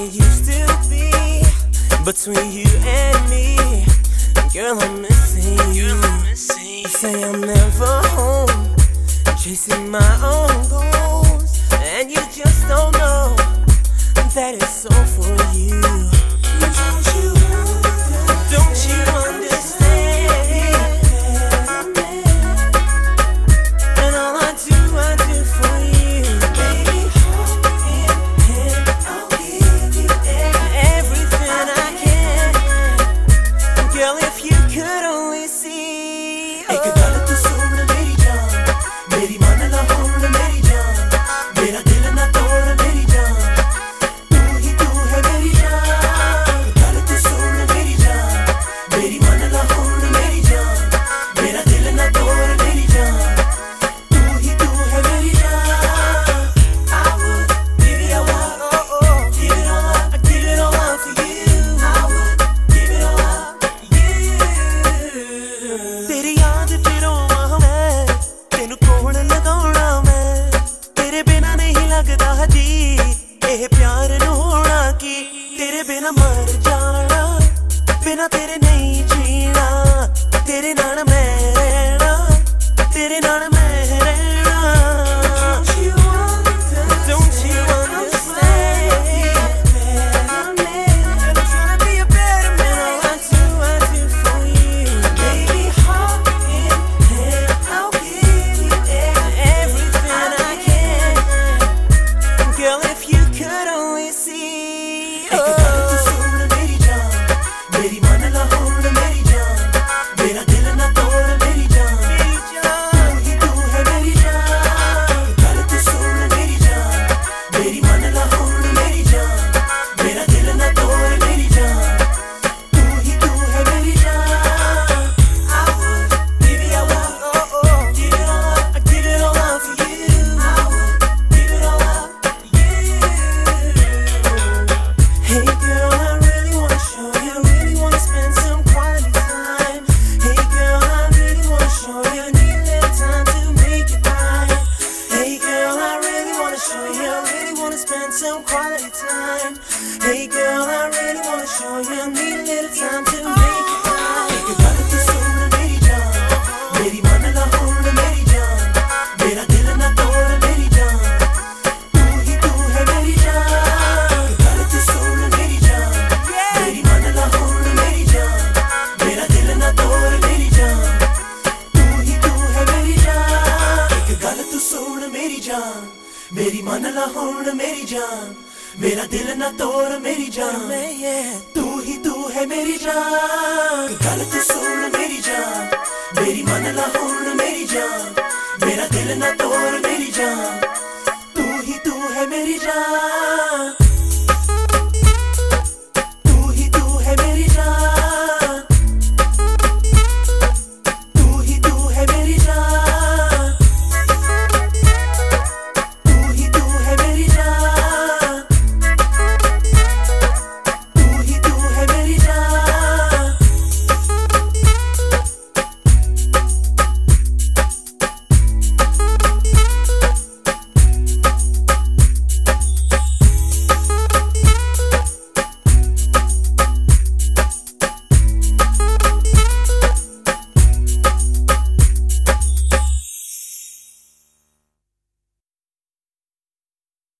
it used to be between you and me. Girl, I'm missing you. Girl, I'm missing you. Say I'm never home, chasing my own goals, and you just don't. ਪਿਆਰ ਨੂੰ ਹੋਣਾ ਕੀ? ਤੇਰੇ ਬਿਨਾ ਮਰ ਜਾਣਾ, ਬਿਨਾ ਤੇਰੇ ਨਹੀਂ ਜੀਣਾ। ਤੇਰੇ ਨਾਲ ਮੈਂ spend some quality time. Hey girl, I really wanna show you. I need a little time to make it right. Hey, 바르게 손을 내리죠. 내리 마늘과 홀로 내리죠. 내라 들은 나 떠오르 내리죠. 우히 우해 내리죠. 바르게 손을 내리죠. 내리 마늘과 홀로 내리죠. 내라 들은 나 떠오르 내리죠. 우히 우해 내리죠. 바르게 손을 내리죠. मेरी मन लहोड़ मेरी जान। मेरा दिल न तोड़, मेरी जान। मैं ये तू ही तू है मेरी जान। गल तू सुन, मेरी जान। मेरी मन लहोड़ मेरी जान। मेरा दिल न तोड़, मेरी जान।